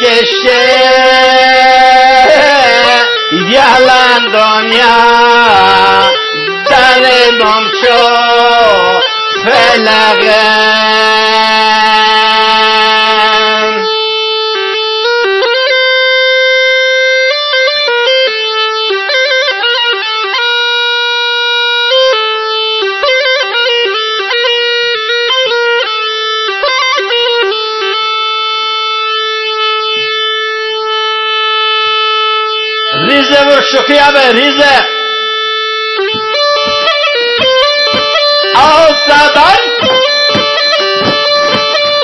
gece Yalan dünya Dale nomço Felage मुखिया में ridge और साधन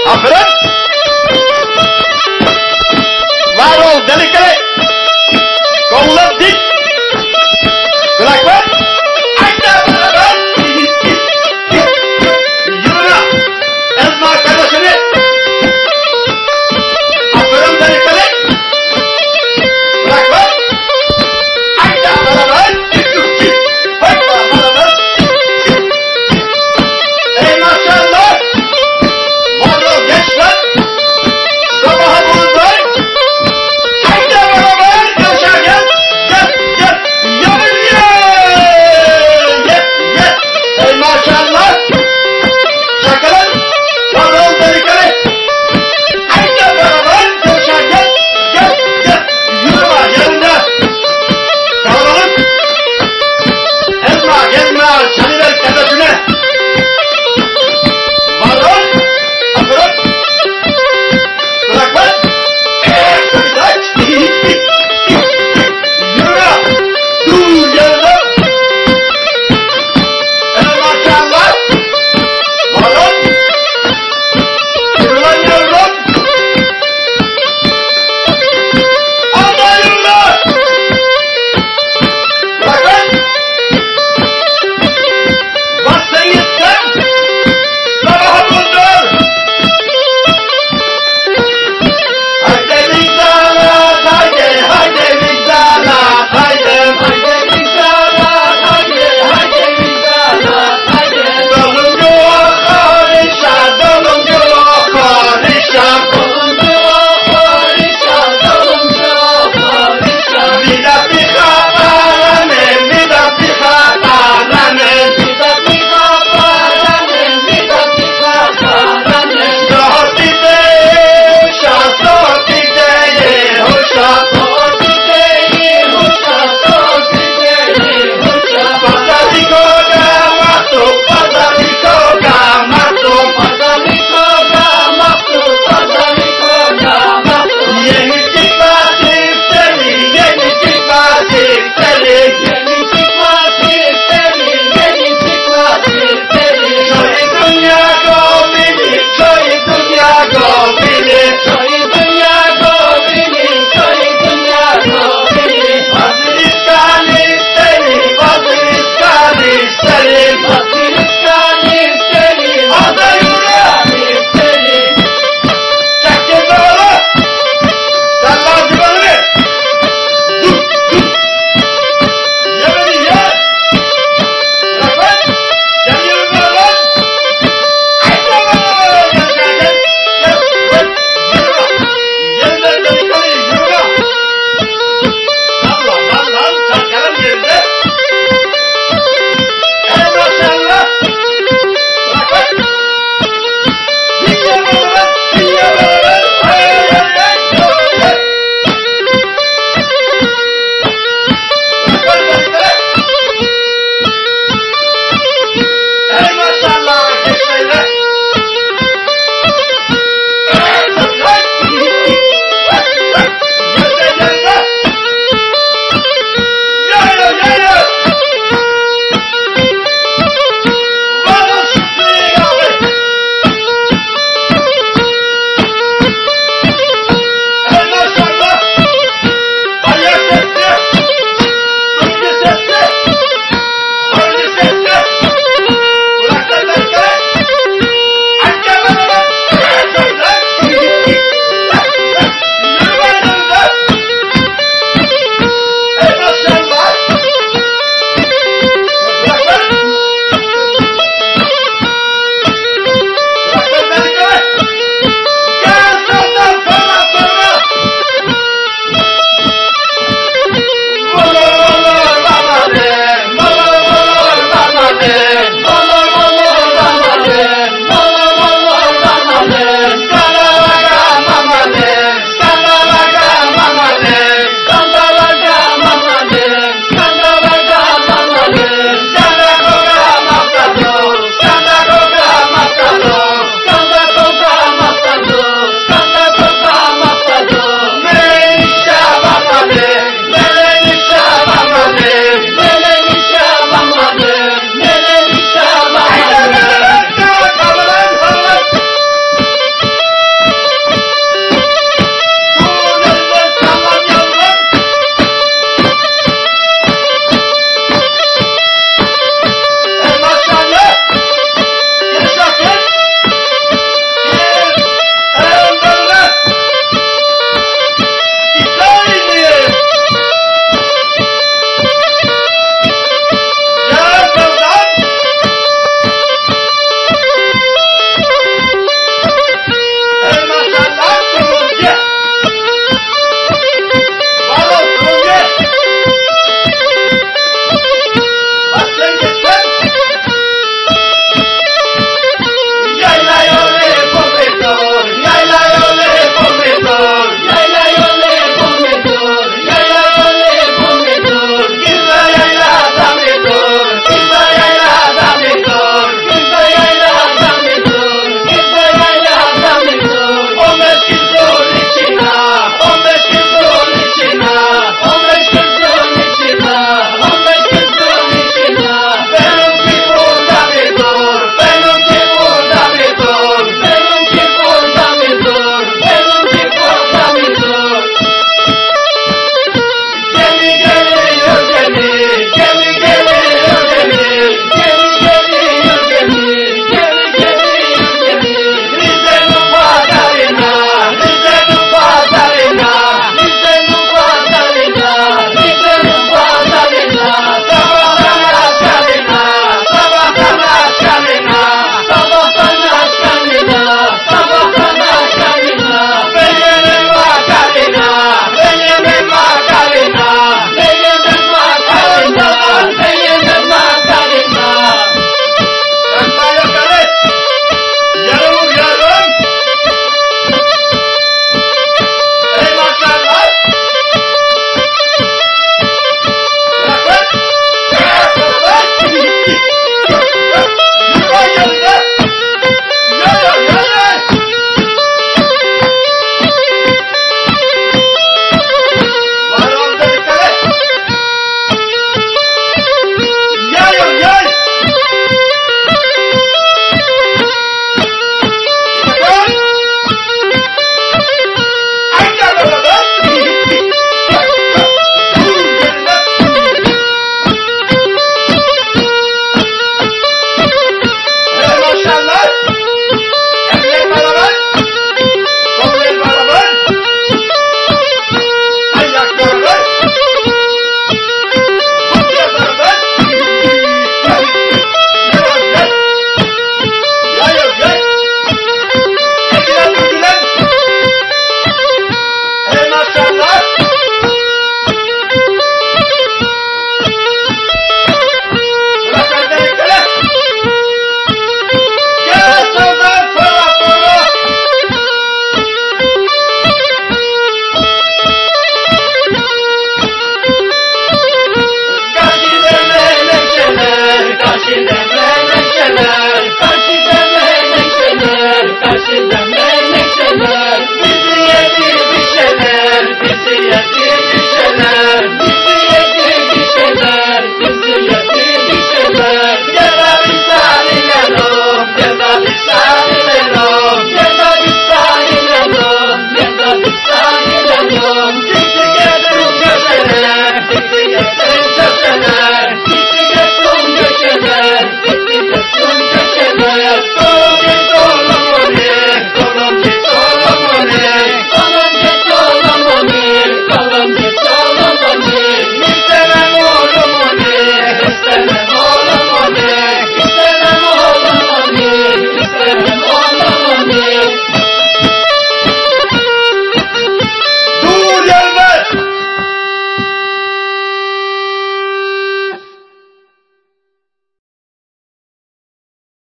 सदन